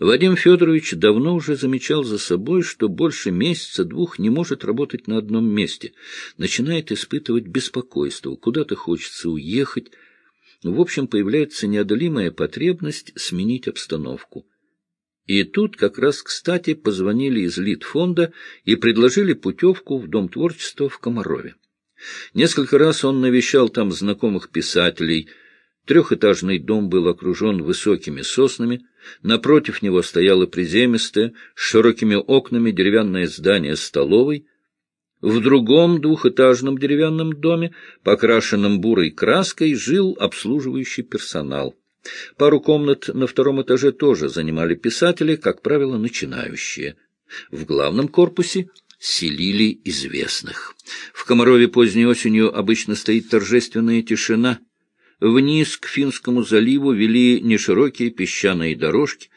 Вадим Федорович давно уже замечал за собой, что больше месяца-двух не может работать на одном месте. Начинает испытывать беспокойство, куда-то хочется уехать. В общем, появляется неодолимая потребность сменить обстановку. И тут как раз кстати позвонили из Литфонда и предложили путевку в Дом творчества в Комарове. Несколько раз он навещал там знакомых писателей. Трехэтажный дом был окружен высокими соснами. Напротив него стояло приземистое, с широкими окнами деревянное здание столовой. В другом двухэтажном деревянном доме, покрашенном бурой краской, жил обслуживающий персонал. Пару комнат на втором этаже тоже занимали писатели, как правило, начинающие. В главном корпусе селили известных. В Комарове поздней осенью обычно стоит торжественная тишина. Вниз к Финскому заливу вели неширокие песчаные дорожки.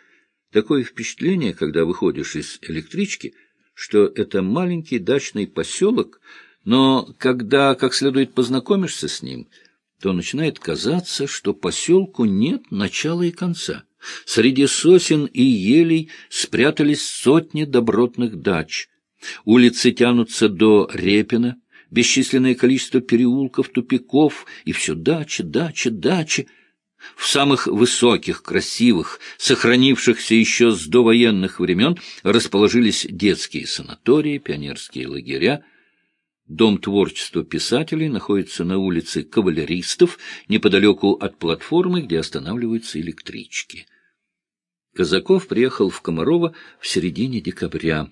Такое впечатление, когда выходишь из электрички, что это маленький дачный поселок, но когда как следует познакомишься с ним — то начинает казаться, что поселку нет начала и конца. Среди сосен и елей спрятались сотни добротных дач. Улицы тянутся до Репина, бесчисленное количество переулков, тупиков, и все дачи, дачи, дачи. В самых высоких, красивых, сохранившихся еще с довоенных времен расположились детские санатории, пионерские лагеря, Дом творчества писателей находится на улице Кавалеристов, неподалеку от платформы, где останавливаются электрички. Казаков приехал в Комарово в середине декабря.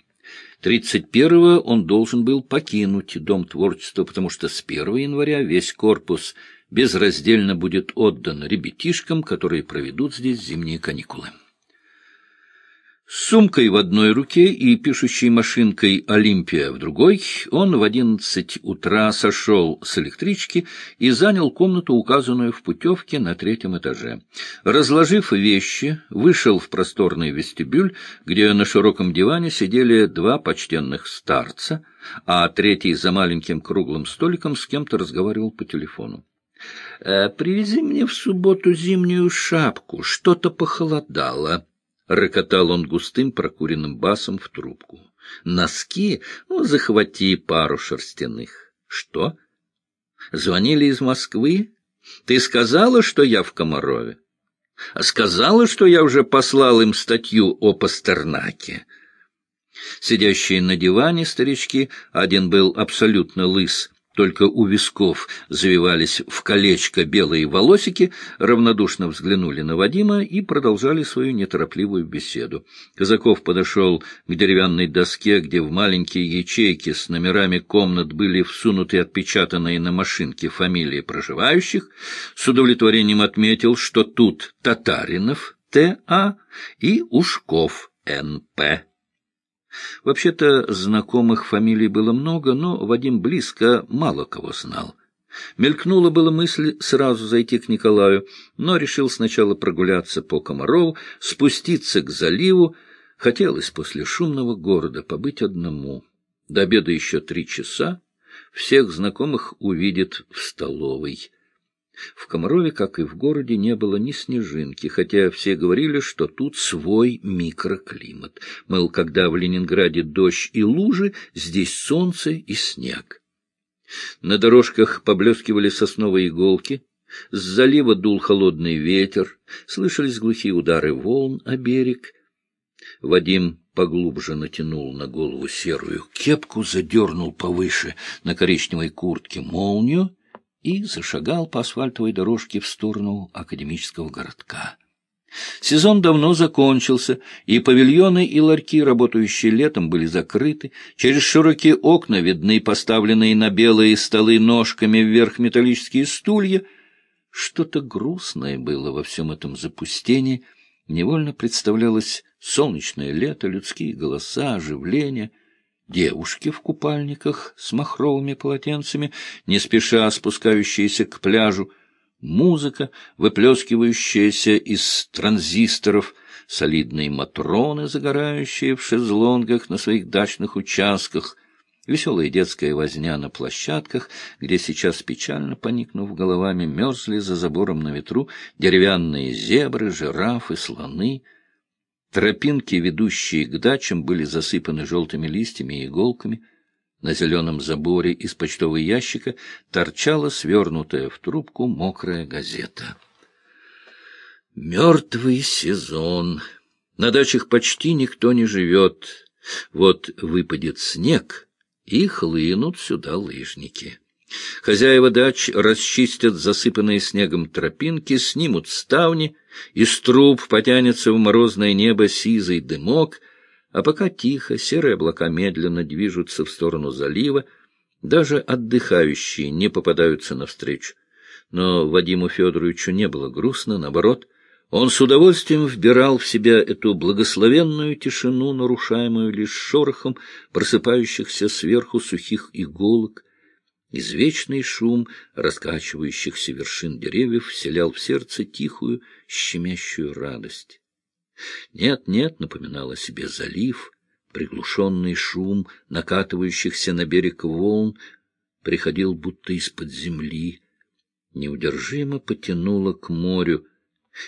31-го он должен был покинуть Дом творчества, потому что с 1 января весь корпус безраздельно будет отдан ребятишкам, которые проведут здесь зимние каникулы. С сумкой в одной руке и пишущей машинкой «Олимпия» в другой, он в одиннадцать утра сошел с электрички и занял комнату, указанную в путевке на третьем этаже. Разложив вещи, вышел в просторный вестибюль, где на широком диване сидели два почтенных старца, а третий за маленьким круглым столиком с кем-то разговаривал по телефону. «Э, «Привези мне в субботу зимнюю шапку, что-то похолодало». — рокотал он густым прокуренным басом в трубку. — Носки? Ну, захвати пару шерстяных. — Что? Звонили из Москвы? Ты сказала, что я в Комарове? А сказала, что я уже послал им статью о Пастернаке. Сидящие на диване старички, один был абсолютно лыс, только у висков завивались в колечко белые волосики, равнодушно взглянули на Вадима и продолжали свою неторопливую беседу. Казаков подошел к деревянной доске, где в маленькие ячейки с номерами комнат были всунуты отпечатанные на машинке фамилии проживающих, с удовлетворением отметил, что тут Татаринов Т.А. и Ушков Н.П. Вообще-то знакомых фамилий было много, но Вадим близко мало кого знал. Мелькнула была мысль сразу зайти к Николаю, но решил сначала прогуляться по Комарову, спуститься к заливу. Хотелось после шумного города побыть одному. До обеда еще три часа. Всех знакомых увидит в столовой. В Комарове, как и в городе, не было ни снежинки, хотя все говорили, что тут свой микроклимат. Мол, когда в Ленинграде дождь и лужи, здесь солнце и снег. На дорожках поблескивали сосновые иголки, с залива дул холодный ветер, слышались глухие удары волн о берег. Вадим поглубже натянул на голову серую кепку, задернул повыше на коричневой куртке молнию — и зашагал по асфальтовой дорожке в сторону академического городка. Сезон давно закончился, и павильоны и ларьки, работающие летом, были закрыты. Через широкие окна видны поставленные на белые столы ножками вверх металлические стулья. Что-то грустное было во всем этом запустении. Невольно представлялось солнечное лето, людские голоса, оживление — девушки в купальниках с махровыми полотенцами, не спеша спускающиеся к пляжу, музыка, выплескивающаяся из транзисторов, солидные матроны, загорающие в шезлонгах на своих дачных участках, веселая детская возня на площадках, где сейчас, печально поникнув головами, мерзли за забором на ветру деревянные зебры, жирафы, слоны — Тропинки, ведущие к дачам, были засыпаны желтыми листьями и иголками. На зеленом заборе из почтового ящика торчала свернутая в трубку мокрая газета. Мертвый сезон. На дачах почти никто не живет. Вот выпадет снег, и хлынут сюда лыжники. Хозяева дач расчистят засыпанные снегом тропинки, снимут ставни, из труб потянется в морозное небо сизый дымок, а пока тихо, серые облака медленно движутся в сторону залива, даже отдыхающие не попадаются навстречу. Но Вадиму Федоровичу не было грустно, наоборот — он с удовольствием вбирал в себя эту благословенную тишину, нарушаемую лишь шорохом просыпающихся сверху сухих иголок. Извечный шум раскачивающихся вершин деревьев вселял в сердце тихую, щемящую радость. «Нет-нет», — напоминал о себе залив, приглушенный шум накатывающихся на берег волн приходил будто из-под земли, неудержимо потянуло к морю,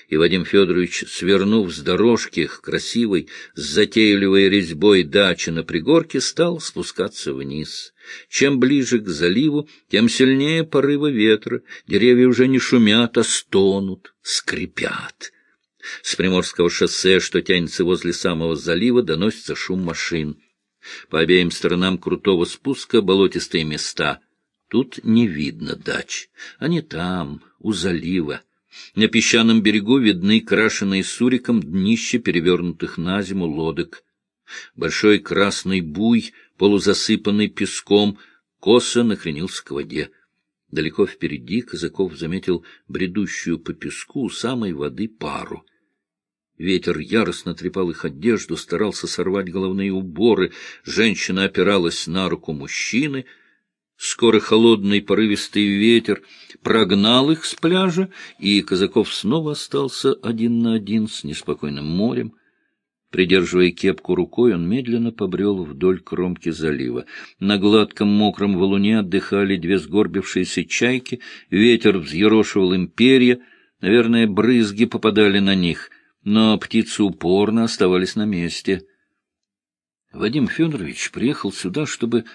и Вадим Федорович, свернув с дорожки к красивой, с затейливой резьбой дачи на пригорке, стал спускаться вниз. Чем ближе к заливу, тем сильнее порывы ветра, деревья уже не шумят, а стонут, скрипят. С Приморского шоссе, что тянется возле самого залива, доносится шум машин. По обеим сторонам крутого спуска болотистые места. Тут не видно дач. Они там, у залива. На песчаном берегу видны крашеные суриком днища перевернутых на зиму лодок. Большой красный буй, полузасыпанный песком, косо накренился к воде. Далеко впереди Казаков заметил бредущую по песку самой воды пару. Ветер яростно трепал их одежду, старался сорвать головные уборы. Женщина опиралась на руку мужчины — Скоро холодный порывистый ветер прогнал их с пляжа, и Казаков снова остался один на один с неспокойным морем. Придерживая кепку рукой, он медленно побрел вдоль кромки залива. На гладком мокром валуне отдыхали две сгорбившиеся чайки, ветер взъерошивал им перья, наверное, брызги попадали на них, но птицы упорно оставались на месте. Вадим Федорович приехал сюда, чтобы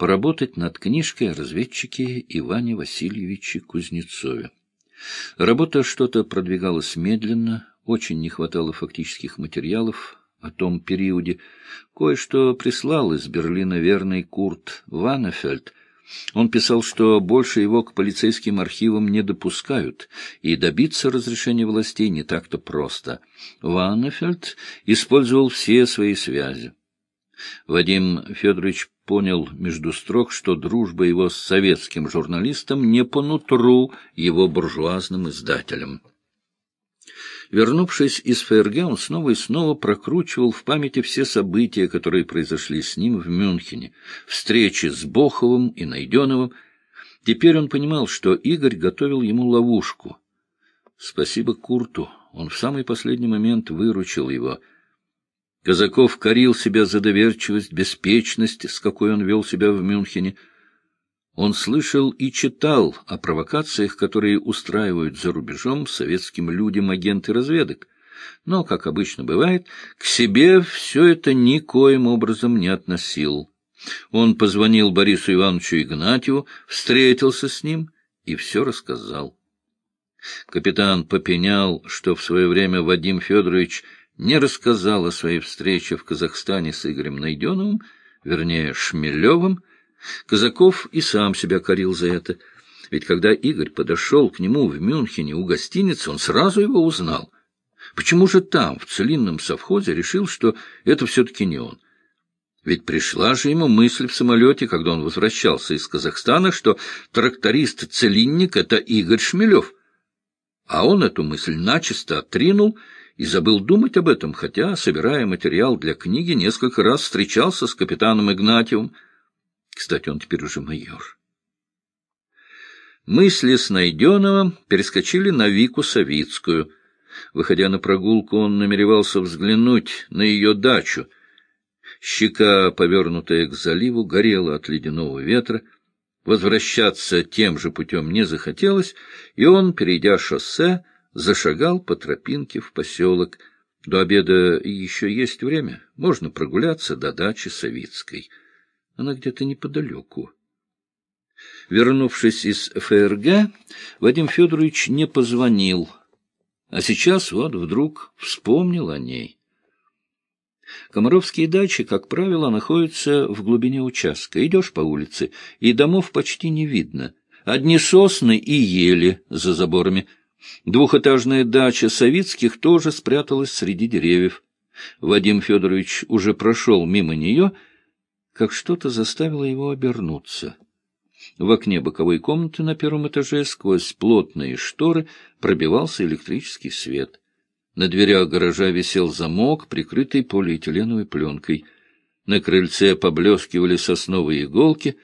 поработать над книжкой о разведчике Иване Васильевиче Кузнецове. Работа что-то продвигалась медленно, очень не хватало фактических материалов о том периоде. Кое-что прислал из Берлина верный Курт Ваннефельд. Он писал, что больше его к полицейским архивам не допускают, и добиться разрешения властей не так-то просто. Ваннефельд использовал все свои связи. Вадим Федорович понял между строк, что дружба его с советским журналистом не по нутру его буржуазным издателям. Вернувшись из ФРГ, он снова и снова прокручивал в памяти все события, которые произошли с ним в Мюнхене, встречи с Боховым и Найденовым. Теперь он понимал, что Игорь готовил ему ловушку. Спасибо Курту, он в самый последний момент выручил его — Казаков корил себя за доверчивость, беспечность, с какой он вел себя в Мюнхене. Он слышал и читал о провокациях, которые устраивают за рубежом советским людям агенты разведок. Но, как обычно бывает, к себе все это никоим образом не относил. Он позвонил Борису Ивановичу Игнатьеву, встретился с ним и все рассказал. Капитан попенял, что в свое время Вадим Федорович не рассказал о своей встрече в Казахстане с Игорем Найденовым, вернее, Шмелевым, Казаков и сам себя корил за это. Ведь когда Игорь подошел к нему в Мюнхене у гостиницы, он сразу его узнал. Почему же там, в целинном совхозе, решил, что это все-таки не он? Ведь пришла же ему мысль в самолете, когда он возвращался из Казахстана, что тракторист-целинник — это Игорь Шмелев. А он эту мысль начисто отринул — и забыл думать об этом, хотя, собирая материал для книги, несколько раз встречался с капитаном Игнатьевым. Кстати, он теперь уже майор. Мысли с Найденова перескочили на Вику Савицкую. Выходя на прогулку, он намеревался взглянуть на ее дачу. Щека, повернутая к заливу, горела от ледяного ветра. Возвращаться тем же путем не захотелось, и он, перейдя шоссе, зашагал по тропинке в поселок. До обеда еще есть время. Можно прогуляться до дачи Савицкой. Она где-то неподалеку. Вернувшись из ФРГ, Вадим Федорович не позвонил, а сейчас вот вдруг вспомнил о ней. Комаровские дачи, как правило, находятся в глубине участка. Идешь по улице, и домов почти не видно. Одни сосны и ели за заборами. Двухэтажная дача Савицких тоже спряталась среди деревьев. Вадим Федорович уже прошел мимо нее, как что-то заставило его обернуться. В окне боковой комнаты на первом этаже сквозь плотные шторы пробивался электрический свет. На дверях гаража висел замок, прикрытый полиэтиленовой пленкой. На крыльце поблескивали сосновые иголки.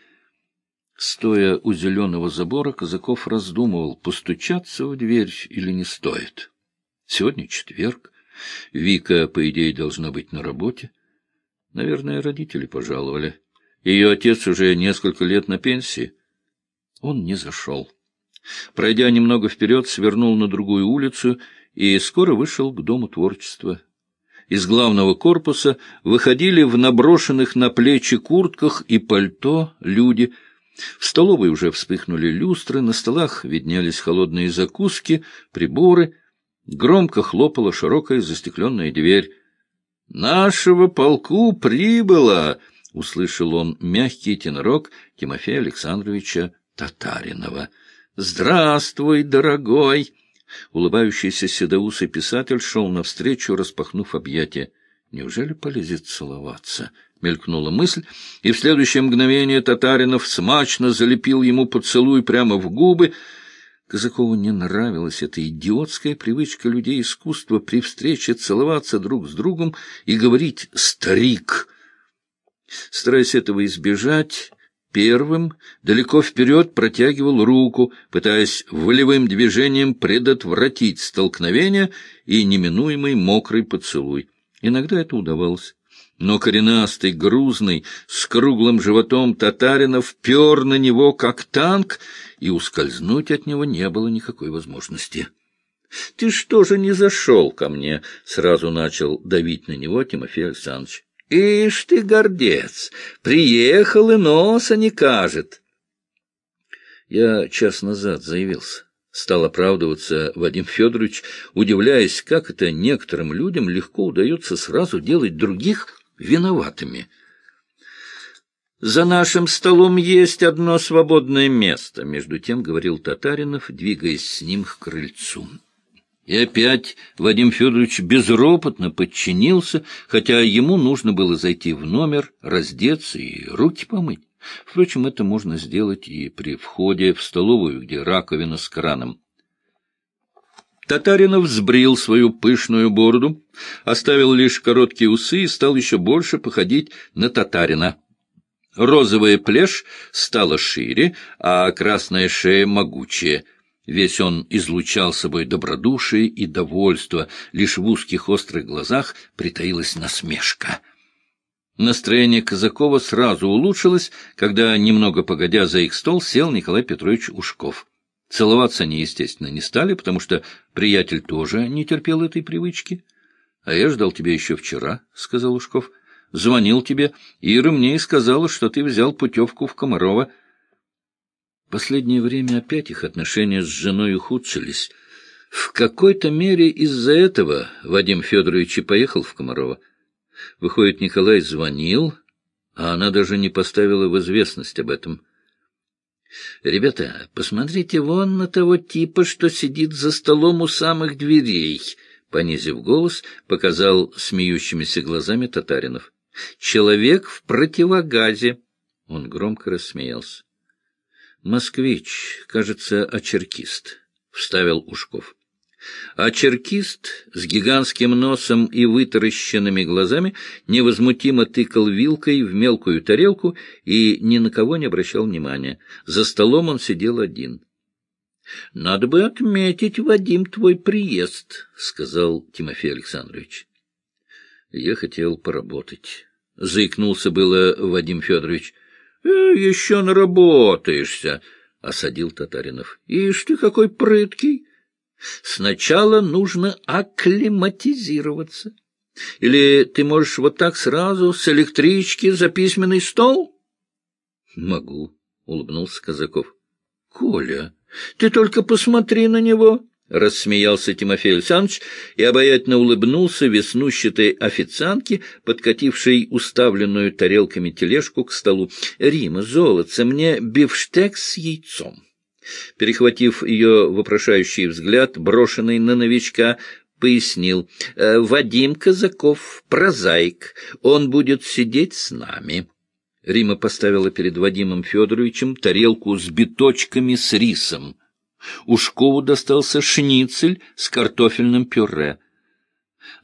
Стоя у зеленого забора, Казаков раздумывал, постучаться в дверь или не стоит. Сегодня четверг. Вика, по идее, должна быть на работе. Наверное, родители пожаловали. Ее отец уже несколько лет на пенсии. Он не зашел. Пройдя немного вперед, свернул на другую улицу и скоро вышел к Дому творчества. Из главного корпуса выходили в наброшенных на плечи куртках и пальто люди. В столовой уже вспыхнули люстры, на столах виднелись холодные закуски, приборы. Громко хлопала широкая застекленная дверь. «Нашего полку прибыло!» — услышал он мягкий тенорок Тимофея Александровича Татаринова. «Здравствуй, дорогой!» Улыбающийся седоусый писатель шел навстречу, распахнув объятия. «Неужели полезет целоваться?» — мелькнула мысль, и в следующее мгновение Татаринов смачно залепил ему поцелуй прямо в губы. Казакову не нравилась эта идиотская привычка людей искусства при встрече целоваться друг с другом и говорить «старик». Стараясь этого избежать, первым далеко вперед протягивал руку, пытаясь волевым движением предотвратить столкновение и неминуемый мокрый поцелуй. Иногда это удавалось. Но коренастый, грузный, с круглым животом Татаринов пер на него, как танк, и ускользнуть от него не было никакой возможности. — Ты что же не зашел ко мне? — сразу начал давить на него Тимофей Александрович. Ишь ты, гордец, приехал и носа не кажет. Я час назад заявился. Стал оправдываться Вадим Федорович, удивляясь, как это некоторым людям легко удается сразу делать других виноватыми. «За нашим столом есть одно свободное место», — между тем говорил Татаринов, двигаясь с ним к крыльцу. И опять Вадим Федорович безропотно подчинился, хотя ему нужно было зайти в номер, раздеться и руки помыть. Впрочем, это можно сделать и при входе в столовую, где раковина с краном. Татаринов сбрил свою пышную бороду, оставил лишь короткие усы и стал еще больше походить на татарина. Розовая плешь стала шире, а красная шея могучее — Весь он излучал собой добродушие и довольство, лишь в узких острых глазах притаилась насмешка. Настроение Казакова сразу улучшилось, когда, немного погодя за их стол, сел Николай Петрович Ушков. Целоваться они, естественно, не стали, потому что приятель тоже не терпел этой привычки. — А я ждал тебя еще вчера, — сказал Ушков. — Звонил тебе. Ира мне и сказала, что ты взял путевку в Комарова — Последнее время опять их отношения с женой ухудшились. В какой-то мере из-за этого Вадим Федорович и поехал в Комарова. Выходит, Николай звонил, а она даже не поставила в известность об этом. «Ребята, посмотрите вон на того типа, что сидит за столом у самых дверей», — понизив голос, показал смеющимися глазами Татаринов. «Человек в противогазе». Он громко рассмеялся. Москвич, кажется, очеркист, — вставил Ушков. Очеркист с гигантским носом и вытаращенными глазами невозмутимо тыкал вилкой в мелкую тарелку и ни на кого не обращал внимания. За столом он сидел один. — Надо бы отметить, Вадим, твой приезд, — сказал Тимофей Александрович. — Я хотел поработать. — заикнулся было Вадим Федорович. — Э, — Еще наработаешься, — осадил Татаринов. — Ишь ты какой прыткий! Сначала нужно акклиматизироваться. Или ты можешь вот так сразу с электрички за письменный стол? — Могу, — улыбнулся Казаков. — Коля, ты только посмотри на него! — рассмеялся Тимофей Александрович и обаятельно улыбнулся веснущатой официантке, подкатившей уставленную тарелками тележку к столу. — Рима, золотце, мне бифштекс с яйцом. Перехватив ее вопрошающий взгляд, брошенный на новичка, пояснил. «Э, — Вадим Казаков, прозаик, он будет сидеть с нами. Рима поставила перед Вадимом Федоровичем тарелку с биточками с рисом. Ушкову достался шницель с картофельным пюре.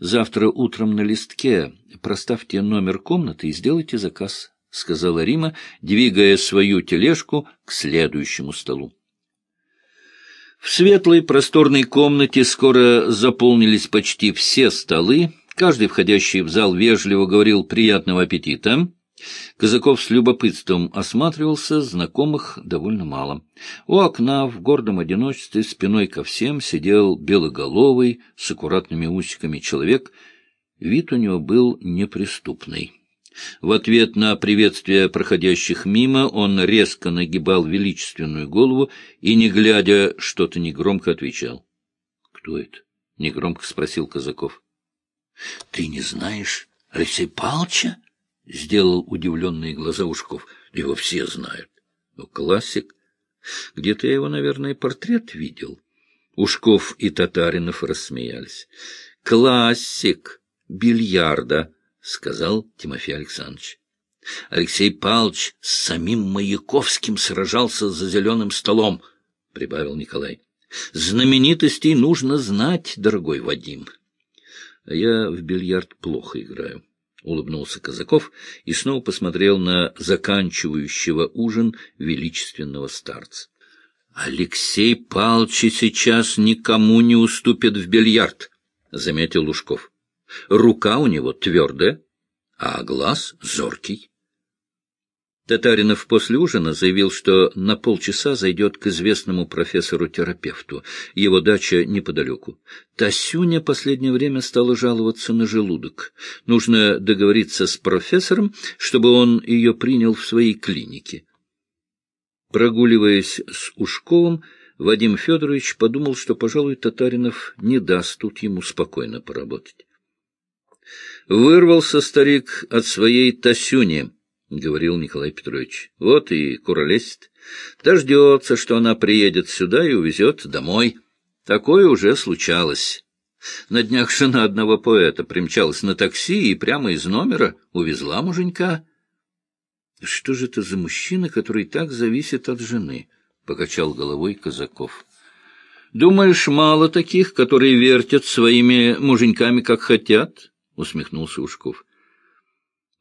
«Завтра утром на листке проставьте номер комнаты и сделайте заказ», — сказала Рима, двигая свою тележку к следующему столу. В светлой просторной комнате скоро заполнились почти все столы. Каждый, входящий в зал, вежливо говорил «приятного аппетита». Казаков с любопытством осматривался, знакомых довольно мало. У окна в гордом одиночестве спиной ко всем сидел белоголовый с аккуратными усиками человек. Вид у него был неприступный. В ответ на приветствие проходящих мимо он резко нагибал величественную голову и, не глядя, что-то негромко отвечал. — Кто это? — негромко спросил Казаков. — Ты не знаешь Алексея Павловича? — сделал удивленные глаза Ушков. — Его все знают. Ну, классик. Где-то я его, наверное, портрет видел. Ушков и Татаринов рассмеялись. — Классик бильярда, — сказал Тимофей Александрович. Алексей Павлович с самим Маяковским сражался за зеленым столом, — прибавил Николай. — Знаменитостей нужно знать, дорогой Вадим. А я в бильярд плохо играю. — улыбнулся Казаков и снова посмотрел на заканчивающего ужин величественного старца. — Алексей Палчи сейчас никому не уступит в бильярд, — заметил Лужков. — Рука у него твердая, а глаз зоркий. Татаринов после ужина заявил, что на полчаса зайдет к известному профессору-терапевту. Его дача неподалеку. Тасюня последнее время стала жаловаться на желудок. Нужно договориться с профессором, чтобы он ее принял в своей клинике. Прогуливаясь с Ушковым, Вадим Федорович подумал, что, пожалуй, Татаринов не даст тут ему спокойно поработать. Вырвался старик от своей Тасюни —— говорил Николай Петрович. — Вот и куролесит. Дождется, что она приедет сюда и увезет домой. Такое уже случалось. На днях жена одного поэта примчалась на такси и прямо из номера увезла муженька. — Что же это за мужчина, который так зависит от жены? — покачал головой Казаков. — Думаешь, мало таких, которые вертят своими муженьками, как хотят? — усмехнулся Ушков. —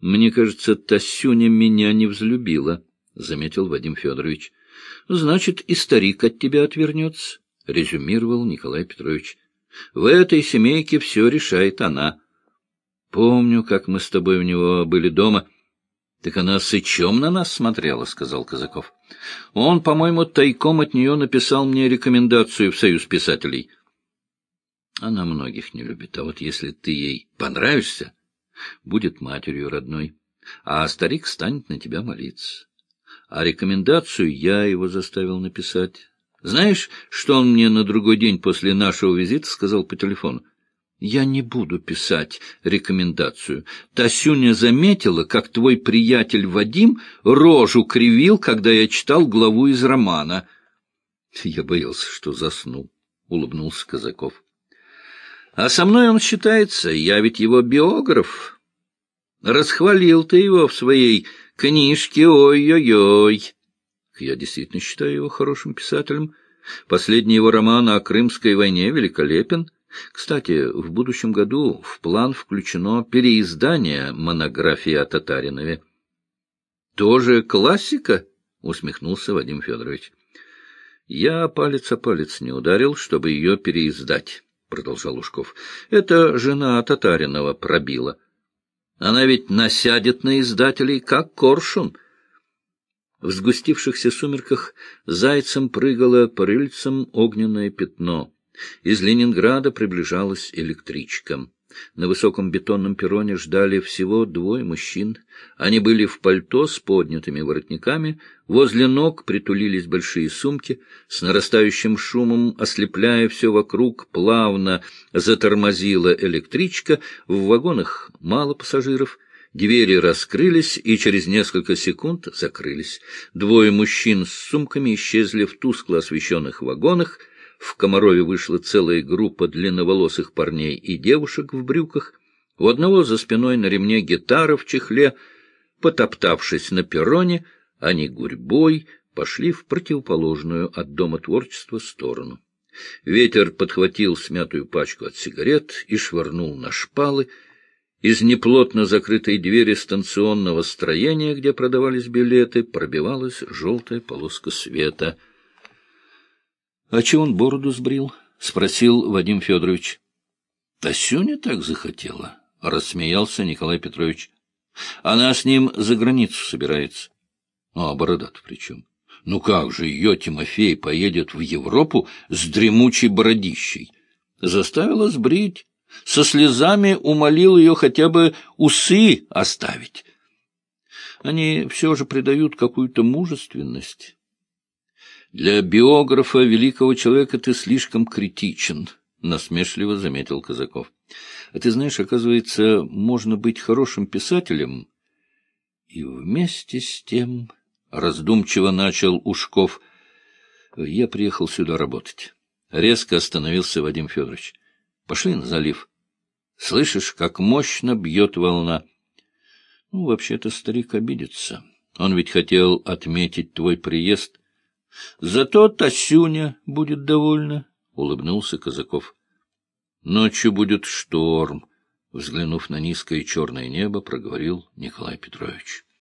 мне кажется, Тасюня меня не взлюбила, — заметил Вадим Федорович. — Значит, и старик от тебя отвернется, — резюмировал Николай Петрович. — В этой семейке все решает она. Помню, как мы с тобой у него были дома. — Так она сычом на нас смотрела, — сказал Казаков. — Он, по-моему, тайком от нее написал мне рекомендацию в Союз писателей. Она многих не любит, а вот если ты ей понравишься будет матерью родной, а старик станет на тебя молиться. А рекомендацию я его заставил написать. Знаешь, что он мне на другой день после нашего визита сказал по телефону? Я не буду писать рекомендацию. Тасюня заметила, как твой приятель Вадим рожу кривил, когда я читал главу из романа. Я боялся, что заснул, — улыбнулся Казаков. А со мной он считается, я ведь его биограф. Расхвалил ты его в своей книжке, ой-ой-ой. Я действительно считаю его хорошим писателем. Последний его роман о Крымской войне великолепен. Кстати, в будущем году в план включено переиздание монографии о Татаринове. — Тоже классика? — усмехнулся Вадим Федорович. — Я палец о палец не ударил, чтобы ее переиздать продолжал Ушков. — Это жена Татаринова пробила. Она ведь насядет на издателей, как коршун. В сгустившихся сумерках зайцем прыгало по рыльцам огненное пятно. Из Ленинграда приближалась электричка. На высоком бетонном перроне ждали всего двое мужчин. Они были в пальто с поднятыми воротниками, возле ног притулились большие сумки, с нарастающим шумом, ослепляя все вокруг, плавно затормозила электричка, в вагонах мало пассажиров — Двери раскрылись и через несколько секунд закрылись. Двое мужчин с сумками исчезли в тускло освещенных вагонах. В Комарове вышла целая группа длинноволосых парней и девушек в брюках. У одного за спиной на ремне гитара в чехле. Потоптавшись на перроне, они гурьбой пошли в противоположную от Дома творчества сторону. Ветер подхватил смятую пачку от сигарет и швырнул на шпалы, из неплотно закрытой двери станционного строения, где продавались билеты, пробивалась желтая полоска света. — А че он бороду сбрил? — спросил Вадим Федорович. — Тасюня так захотела, — рассмеялся Николай Петрович. — Она с ним за границу собирается. — А борода-то при чем? Ну как же ее, Тимофей, поедет в Европу с дремучей бородищей? Заставила сбрить со слезами умолил ее хотя бы усы оставить. Они все же придают какую-то мужественность. Для биографа великого человека ты слишком критичен, — насмешливо заметил Казаков. А ты знаешь, оказывается, можно быть хорошим писателем и вместе с тем раздумчиво начал Ушков. Я приехал сюда работать. Резко остановился Вадим Федорович. Пошли на залив. Слышишь, как мощно бьет волна. Ну, вообще-то старик обидится. Он ведь хотел отметить твой приезд. Зато Тасюня будет довольна, — улыбнулся Казаков. Ночью будет шторм, — взглянув на низкое черное небо, проговорил Николай Петрович.